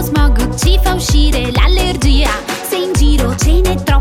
Lo smog ci fa uscire l'allergia. Se in giro ce n'è troppo